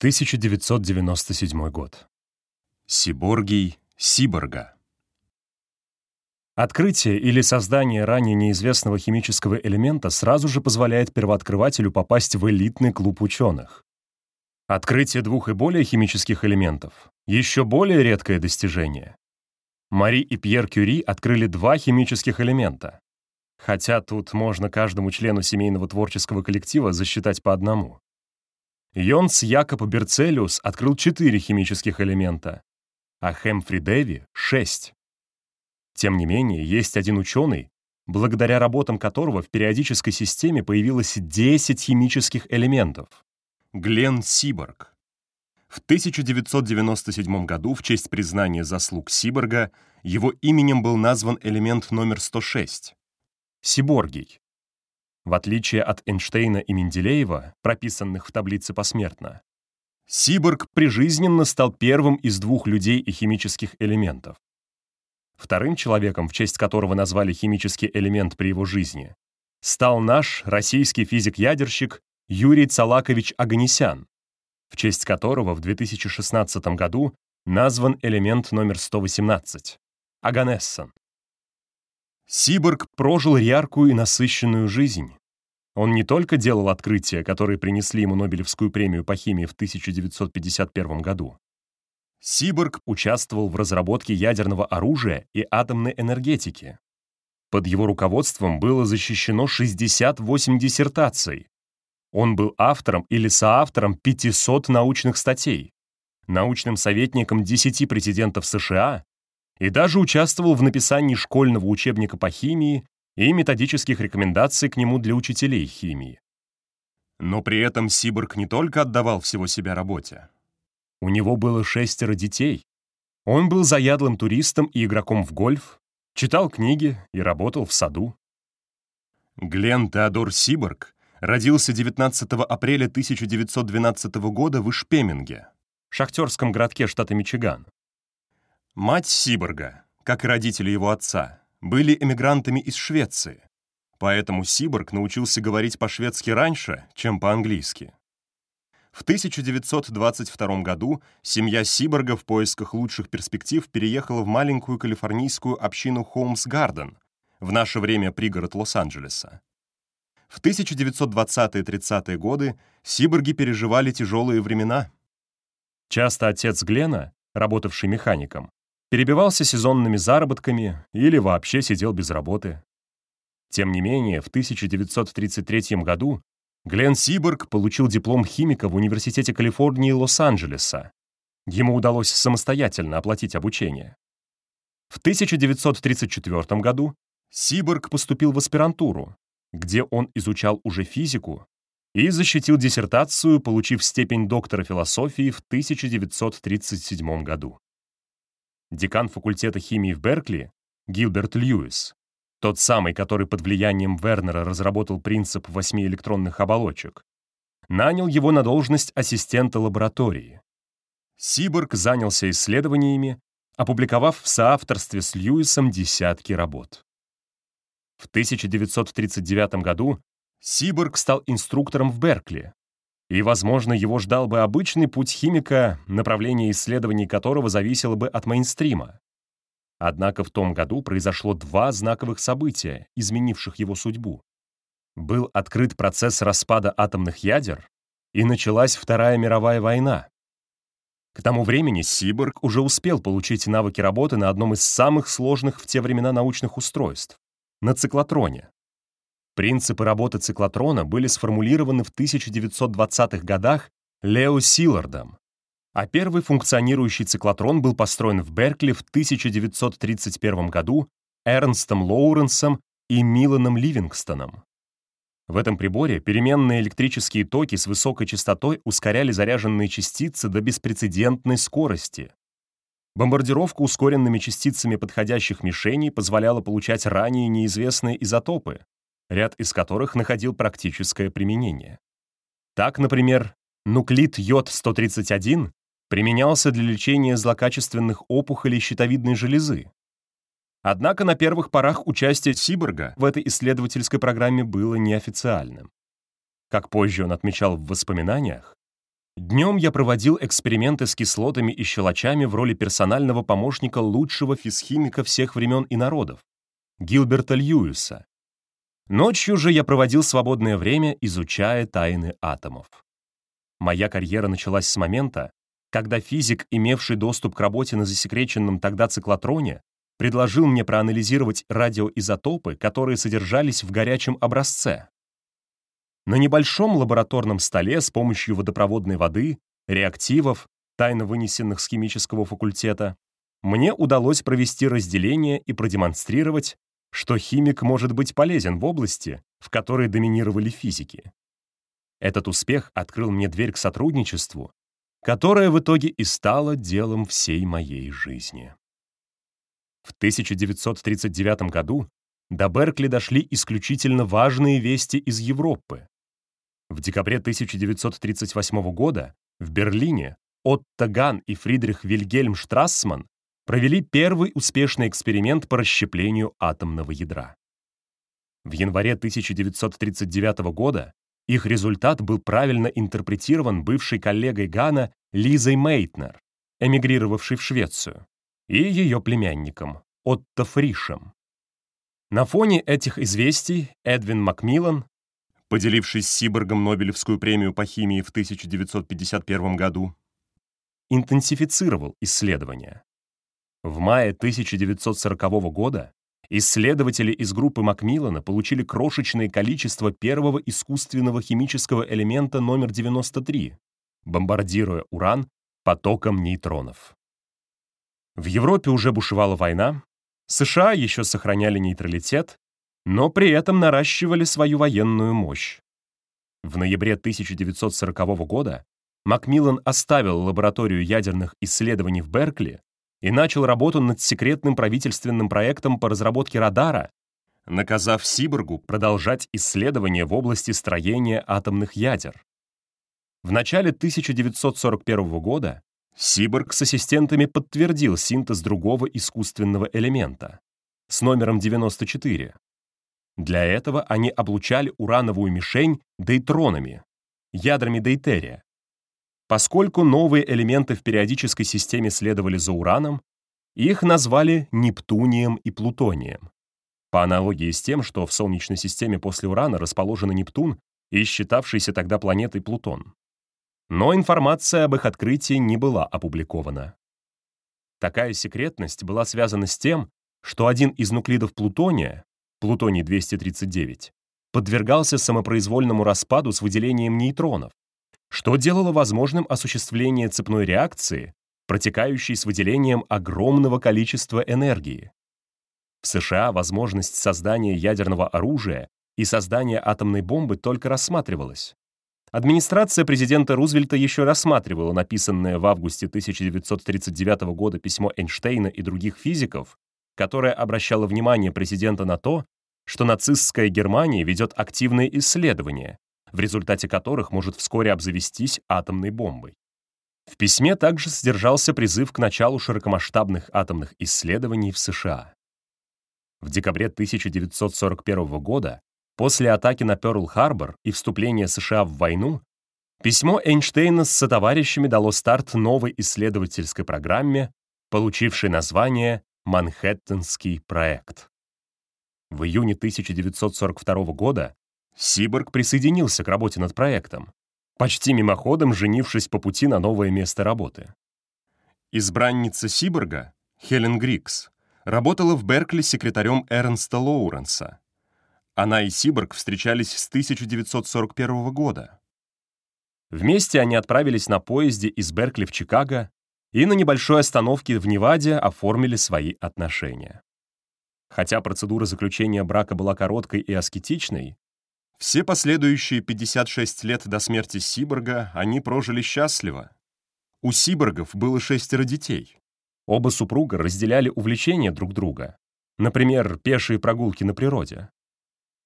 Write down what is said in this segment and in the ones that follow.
1997 год. Сиборгий Сиборга. Открытие или создание ранее неизвестного химического элемента сразу же позволяет первооткрывателю попасть в элитный клуб ученых. Открытие двух и более химических элементов — еще более редкое достижение. Мари и Пьер Кюри открыли два химических элемента. Хотя тут можно каждому члену семейного творческого коллектива засчитать по одному. Йонс Якоб Берцелиус открыл четыре химических элемента, а Хэмфри Дэви — шесть. Тем не менее, есть один ученый, благодаря работам которого в периодической системе появилось 10 химических элементов. Глен Сиборг. В 1997 году в честь признания заслуг Сиборга его именем был назван элемент номер 106 — Сиборгий. В отличие от Эйнштейна и Менделеева, прописанных в таблице посмертно, Сиборг прижизненно стал первым из двух людей и химических элементов. Вторым человеком, в честь которого назвали химический элемент при его жизни, стал наш российский физик-ядерщик Юрий Цалакович Аганесян, в честь которого в 2016 году назван элемент номер 118 — Аганессон. Сиборг прожил яркую и насыщенную жизнь. Он не только делал открытия, которые принесли ему Нобелевскую премию по химии в 1951 году. Сиборг участвовал в разработке ядерного оружия и атомной энергетики. Под его руководством было защищено 68 диссертаций. Он был автором или соавтором 500 научных статей, научным советником 10 президентов США и даже участвовал в написании школьного учебника по химии и методических рекомендаций к нему для учителей химии. Но при этом Сиборг не только отдавал всего себя работе. У него было шестеро детей. Он был заядлым туристом и игроком в гольф, читал книги и работал в саду. Глен Теодор Сиборг родился 19 апреля 1912 года в Ишпеминге, шахтерском городке штата Мичиган. Мать Сиборга, как и родители его отца, были эмигрантами из Швеции, поэтому Сиборг научился говорить по-шведски раньше, чем по-английски. В 1922 году семья Сиборга в поисках лучших перспектив переехала в маленькую калифорнийскую общину Холмс-Гарден, в наше время пригород Лос-Анджелеса. В 1920-30-е годы Сиборги переживали тяжелые времена. Часто отец Глена, работавший механиком, перебивался сезонными заработками или вообще сидел без работы. Тем не менее, в 1933 году Глен Сиборг получил диплом химика в Университете Калифорнии Лос-Анджелеса. Ему удалось самостоятельно оплатить обучение. В 1934 году Сиборг поступил в аспирантуру, где он изучал уже физику и защитил диссертацию, получив степень доктора философии в 1937 году. Декан факультета химии в Беркли, Гилберт Льюис, тот самый, который под влиянием Вернера разработал принцип восьми электронных оболочек, нанял его на должность ассистента лаборатории. Сиборг занялся исследованиями, опубликовав в соавторстве с Льюисом десятки работ. В 1939 году Сиборг стал инструктором в Беркли, и, возможно, его ждал бы обычный путь химика, направление исследований которого зависело бы от мейнстрима. Однако в том году произошло два знаковых события, изменивших его судьбу. Был открыт процесс распада атомных ядер, и началась Вторая мировая война. К тому времени Сиборг уже успел получить навыки работы на одном из самых сложных в те времена научных устройств — на циклотроне. Принципы работы циклотрона были сформулированы в 1920-х годах Лео Силардом, а первый функционирующий циклотрон был построен в Беркли в 1931 году Эрнстом Лоуренсом и Миланом Ливингстоном. В этом приборе переменные электрические токи с высокой частотой ускоряли заряженные частицы до беспрецедентной скорости. Бомбардировка ускоренными частицами подходящих мишеней позволяла получать ранее неизвестные изотопы, ряд из которых находил практическое применение. Так, например, нуклид йод-131 применялся для лечения злокачественных опухолей щитовидной железы. Однако на первых порах участие Сиборга в этой исследовательской программе было неофициальным. Как позже он отмечал в воспоминаниях, Днем я проводил эксперименты с кислотами и щелочами в роли персонального помощника лучшего физхимика всех времен и народов, Гилберта Льюиса. Ночью же я проводил свободное время, изучая тайны атомов. Моя карьера началась с момента, когда физик, имевший доступ к работе на засекреченном тогда циклотроне, предложил мне проанализировать радиоизотопы, которые содержались в горячем образце. На небольшом лабораторном столе с помощью водопроводной воды, реактивов, тайно вынесенных с химического факультета, мне удалось провести разделение и продемонстрировать, что химик может быть полезен в области, в которой доминировали физики. Этот успех открыл мне дверь к сотрудничеству, которое в итоге и стало делом всей моей жизни. В 1939 году до Беркли дошли исключительно важные вести из Европы. В декабре 1938 года в Берлине Отто Ган и Фридрих Вильгельм Штрассман провели первый успешный эксперимент по расщеплению атомного ядра. В январе 1939 года их результат был правильно интерпретирован бывшей коллегой Гана Лизой Мейтнер, эмигрировавшей в Швецию, и ее племянником Отто Фришем. На фоне этих известий Эдвин Макмиллан поделившись с Сиборгом Нобелевскую премию по химии в 1951 году, интенсифицировал исследования. В мае 1940 года исследователи из группы Макмиллана получили крошечное количество первого искусственного химического элемента номер 93, бомбардируя уран потоком нейтронов. В Европе уже бушевала война, США еще сохраняли нейтралитет, но при этом наращивали свою военную мощь. В ноябре 1940 года Макмиллан оставил лабораторию ядерных исследований в Беркли и начал работу над секретным правительственным проектом по разработке радара, наказав Сиборгу продолжать исследования в области строения атомных ядер. В начале 1941 года Сиборг с ассистентами подтвердил синтез другого искусственного элемента с номером 94, для этого они облучали урановую мишень дейтронами, ядрами дейтерия. Поскольку новые элементы в периодической системе следовали за ураном, их назвали Нептунием и Плутонием. По аналогии с тем, что в Солнечной системе после Урана расположены Нептун и считавшийся тогда планетой Плутон. Но информация об их открытии не была опубликована. Такая секретность была связана с тем, что один из нуклидов плутония, плутоний-239, подвергался самопроизвольному распаду с выделением нейтронов, что делало возможным осуществление цепной реакции, протекающей с выделением огромного количества энергии. В США возможность создания ядерного оружия и создания атомной бомбы только рассматривалась. Администрация президента Рузвельта еще рассматривала написанное в августе 1939 года письмо Эйнштейна и других физиков, которая обращала внимание президента на то, что нацистская Германия ведет активные исследования, в результате которых может вскоре обзавестись атомной бомбой. В письме также содержался призыв к началу широкомасштабных атомных исследований в США. В декабре 1941 года, после атаки на Пёрл-Харбор и вступления США в войну, письмо Эйнштейна с сотоварищами дало старт новой исследовательской программе, получившей название Манхэттенский проект. В июне 1942 года Сиборг присоединился к работе над проектом, почти мимоходом женившись по пути на новое место работы. Избранница Сиборга, Хелен Грикс, работала в Беркли секретарем Эрнста Лоуренса. Она и Сиборг встречались с 1941 года. Вместе они отправились на поезде из Беркли в Чикаго и на небольшой остановке в Неваде оформили свои отношения. Хотя процедура заключения брака была короткой и аскетичной, все последующие 56 лет до смерти Сиборга они прожили счастливо. У Сиборгов было шестеро детей. Оба супруга разделяли увлечения друг друга, например, пешие прогулки на природе.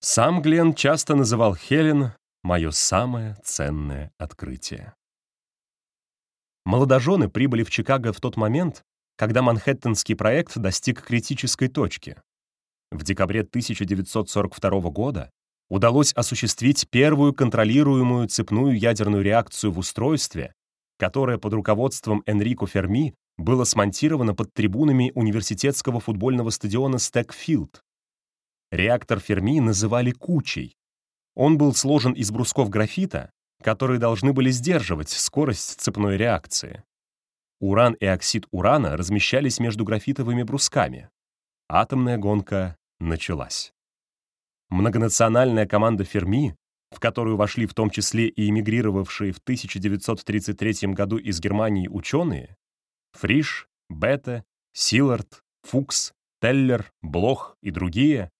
Сам Глен часто называл Хелен «моё самое ценное открытие». Молодожены прибыли в Чикаго в тот момент, когда Манхэттенский проект достиг критической точки. В декабре 1942 года удалось осуществить первую контролируемую цепную ядерную реакцию в устройстве, которое под руководством Энрико Ферми было смонтировано под трибунами университетского футбольного стадиона Стекфилд. Реактор Ферми называли «кучей». Он был сложен из брусков графита, которые должны были сдерживать скорость цепной реакции. Уран и оксид урана размещались между графитовыми брусками. Атомная гонка началась. Многонациональная команда Ферми, в которую вошли в том числе и эмигрировавшие в 1933 году из Германии ученые, Фриш, Бетте, Силард, Фукс, Теллер, Блох и другие,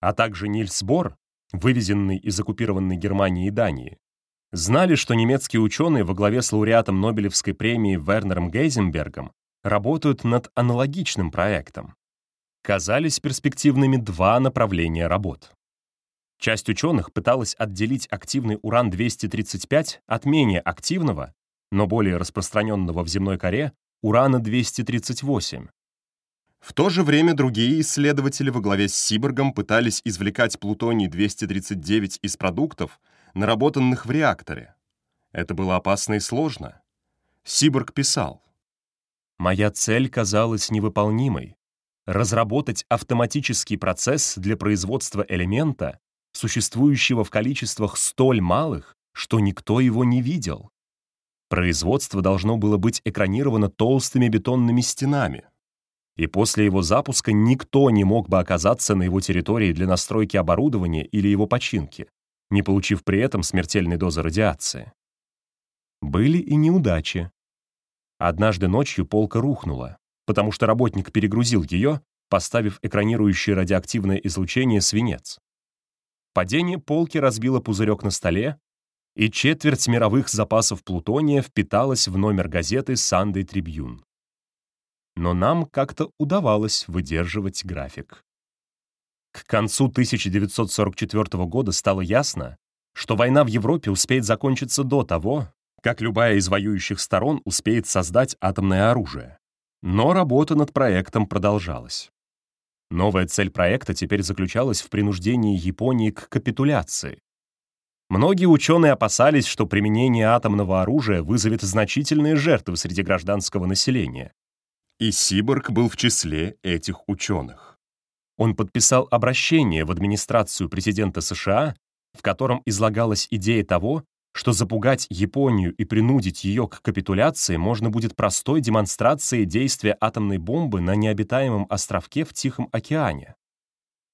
а также Нильс Бор, вывезенный из оккупированной Германии и Дании, знали, что немецкие ученые во главе с лауреатом Нобелевской премии Вернером Гейзенбергом работают над аналогичным проектом. Казались перспективными два направления работ. Часть ученых пыталась отделить активный уран-235 от менее активного, но более распространенного в земной коре, урана-238. В то же время другие исследователи во главе с Сиборгом пытались извлекать плутоний-239 из продуктов, наработанных в реакторе. Это было опасно и сложно. Сиборг писал, «Моя цель казалась невыполнимой — разработать автоматический процесс для производства элемента, существующего в количествах столь малых, что никто его не видел. Производство должно было быть экранировано толстыми бетонными стенами, и после его запуска никто не мог бы оказаться на его территории для настройки оборудования или его починки не получив при этом смертельной дозы радиации. Были и неудачи. Однажды ночью полка рухнула, потому что работник перегрузил ее, поставив экранирующее радиоактивное излучение свинец. Падение полки разбило пузырек на столе, и четверть мировых запасов плутония впиталась в номер газеты «Сандей Трибьюн». Но нам как-то удавалось выдерживать график. К концу 1944 года стало ясно, что война в Европе успеет закончиться до того, как любая из воюющих сторон успеет создать атомное оружие. Но работа над проектом продолжалась. Новая цель проекта теперь заключалась в принуждении Японии к капитуляции. Многие ученые опасались, что применение атомного оружия вызовет значительные жертвы среди гражданского населения. И Сиборг был в числе этих ученых. Он подписал обращение в администрацию президента США, в котором излагалась идея того, что запугать Японию и принудить ее к капитуляции можно будет простой демонстрацией действия атомной бомбы на необитаемом островке в Тихом океане.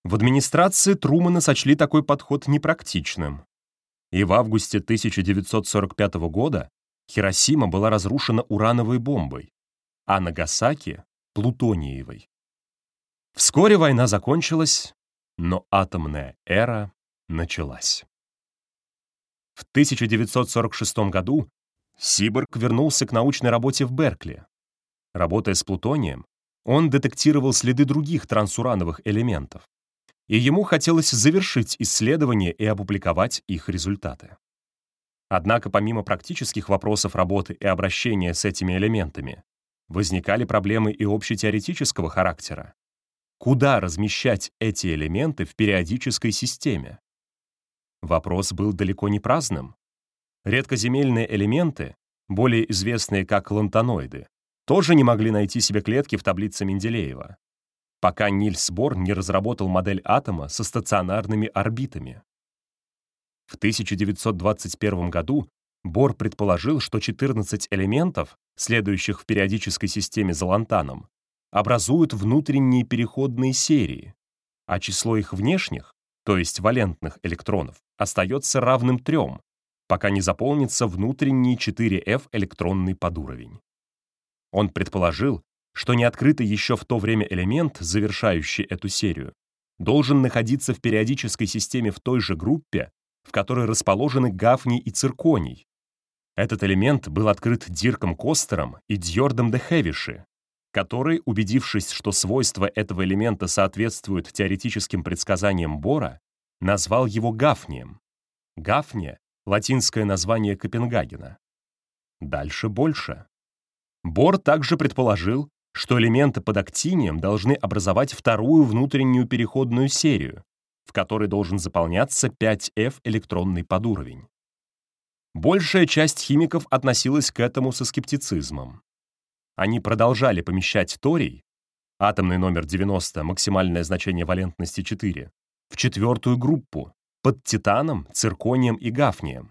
В администрации Трумана сочли такой подход непрактичным. И в августе 1945 года Хиросима была разрушена урановой бомбой, а Нагасаки — плутониевой. Вскоре война закончилась, но атомная эра началась. В 1946 году Сиборг вернулся к научной работе в Беркли. Работая с плутонием, он детектировал следы других трансурановых элементов, и ему хотелось завершить исследование и опубликовать их результаты. Однако помимо практических вопросов работы и обращения с этими элементами, возникали проблемы и общетеоретического характера куда размещать эти элементы в периодической системе. Вопрос был далеко не праздным. Редкоземельные элементы, более известные как лантаноиды, тоже не могли найти себе клетки в таблице Менделеева, пока Нильс Бор не разработал модель атома со стационарными орбитами. В 1921 году Бор предположил, что 14 элементов, следующих в периодической системе за лантаном, образуют внутренние переходные серии, а число их внешних, то есть валентных электронов, остается равным трем, пока не заполнится внутренний 4F электронный подуровень. Он предположил, что неоткрытый еще в то время элемент, завершающий эту серию, должен находиться в периодической системе в той же группе, в которой расположены гафний и цирконий. Этот элемент был открыт Дирком Костером и Дьордом де Хевиши который, убедившись, что свойства этого элемента соответствуют теоретическим предсказаниям Бора, назвал его гафнием. Гафния — латинское название Копенгагена. Дальше больше. Бор также предположил, что элементы под актинием должны образовать вторую внутреннюю переходную серию, в которой должен заполняться 5F электронный подуровень. Большая часть химиков относилась к этому со скептицизмом. Они продолжали помещать торий, атомный номер 90, максимальное значение валентности 4, в четвертую группу, под титаном, цирконием и гафнием.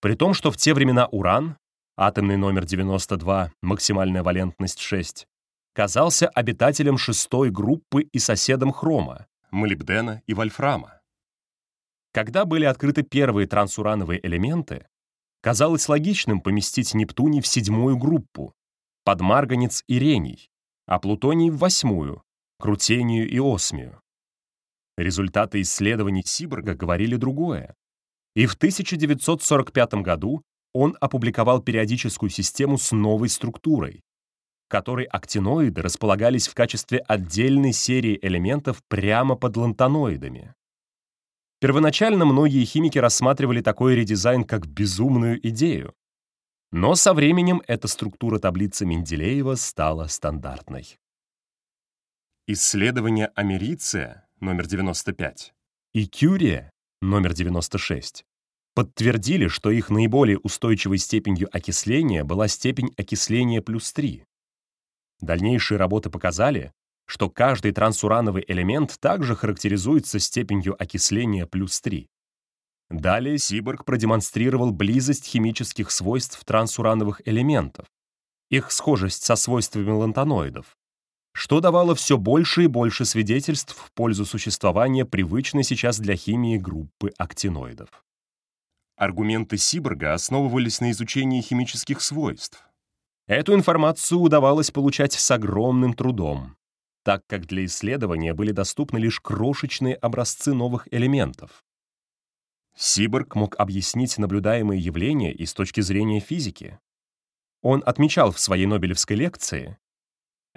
При том, что в те времена уран, атомный номер 92, максимальная валентность 6, казался обитателем шестой группы и соседом хрома, молибдена и вольфрама. Когда были открыты первые трансурановые элементы, казалось логичным поместить Нептуний в седьмую группу, под марганец и рений, а Плутоний в восьмую, крутению и осмию. Результаты исследований Сиборга говорили другое. И в 1945 году он опубликовал периодическую систему с новой структурой, в которой актиноиды располагались в качестве отдельной серии элементов прямо под лантаноидами. Первоначально многие химики рассматривали такой редизайн как безумную идею. Но со временем эта структура таблицы Менделеева стала стандартной. Исследования америция номер 95, и Кюрия, номер 96, подтвердили, что их наиболее устойчивой степенью окисления была степень окисления плюс 3. Дальнейшие работы показали, что каждый трансурановый элемент также характеризуется степенью окисления плюс 3. Далее Сиборг продемонстрировал близость химических свойств трансурановых элементов, их схожесть со свойствами лантаноидов, что давало все больше и больше свидетельств в пользу существования привычной сейчас для химии группы актиноидов. Аргументы Сиборга основывались на изучении химических свойств. Эту информацию удавалось получать с огромным трудом, так как для исследования были доступны лишь крошечные образцы новых элементов. Сиборг мог объяснить наблюдаемые явления и с точки зрения физики. Он отмечал в своей Нобелевской лекции,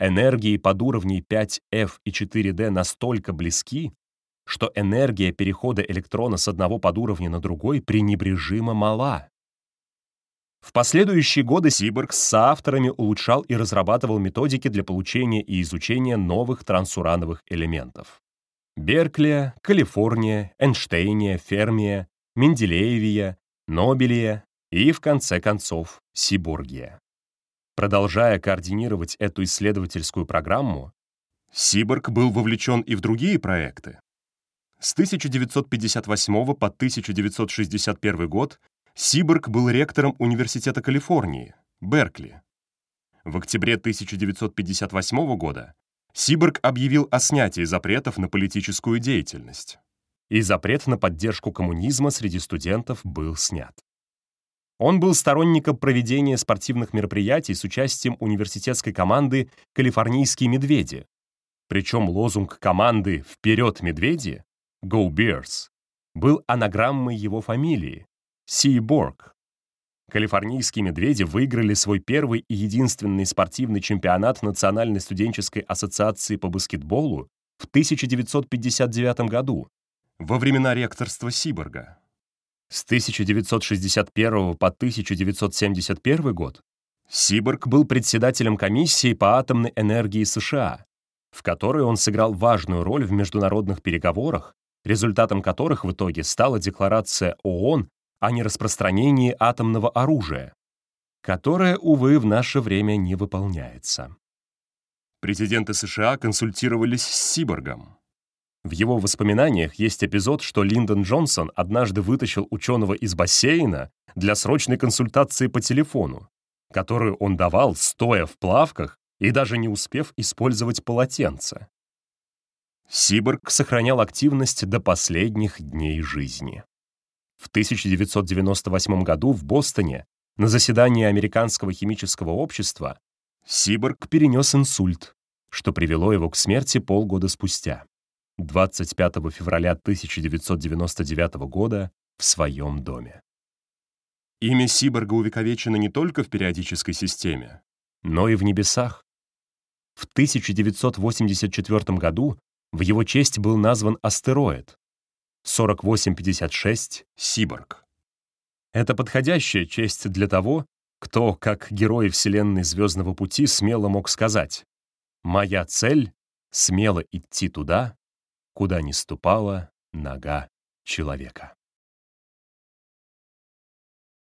Энергии подуровней 5F и 4D настолько близки, что энергия перехода электрона с одного подуровня на другой пренебрежимо мала. В последующие годы Сиборг с соавторами улучшал и разрабатывал методики для получения и изучения новых трансурановых элементов. Берклия, Калифорния, Эйнштейния, Фермия, Менделеевия, Нобелия и, в конце концов, Сибургия. Продолжая координировать эту исследовательскую программу, Сиборг был вовлечен и в другие проекты. С 1958 по 1961 год Сиборг был ректором Университета Калифорнии, Беркли. В октябре 1958 года Сиборг объявил о снятии запретов на политическую деятельность. И запрет на поддержку коммунизма среди студентов был снят. Он был сторонником проведения спортивных мероприятий с участием университетской команды «Калифорнийские медведи». Причем лозунг команды «Вперед, медведи» «Go Bears» был анаграммой его фамилии Си Борг. Калифорнийские медведи выиграли свой первый и единственный спортивный чемпионат Национальной студенческой ассоциации по баскетболу в 1959 году, во времена ректорства Сиборга. С 1961 по 1971 год Сиборг был председателем комиссии по атомной энергии США, в которой он сыграл важную роль в международных переговорах, результатом которых в итоге стала декларация ООН о нераспространении атомного оружия, которая, увы, в наше время не выполняется. Президенты США консультировались с Сиборгом. В его воспоминаниях есть эпизод, что Линдон Джонсон однажды вытащил ученого из бассейна для срочной консультации по телефону, которую он давал, стоя в плавках и даже не успев использовать полотенце. Сиборг сохранял активность до последних дней жизни. В 1998 году в Бостоне на заседании Американского химического общества Сиборг перенес инсульт, что привело его к смерти полгода спустя. 25 февраля 1999 года в своем доме. Имя Сиборга увековечено не только в периодической системе, но и в небесах. В 1984 году в его честь был назван астероид 4856 Сиборг. Это подходящая честь для того, кто, как герой вселенной Звездного пути, смело мог сказать «Моя цель — смело идти туда, куда не ступала нога человека.